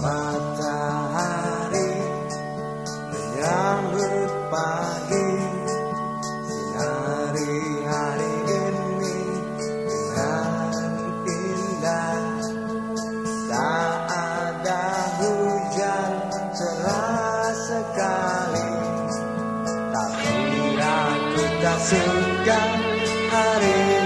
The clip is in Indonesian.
Matahari menyambut pagi Sehingga hari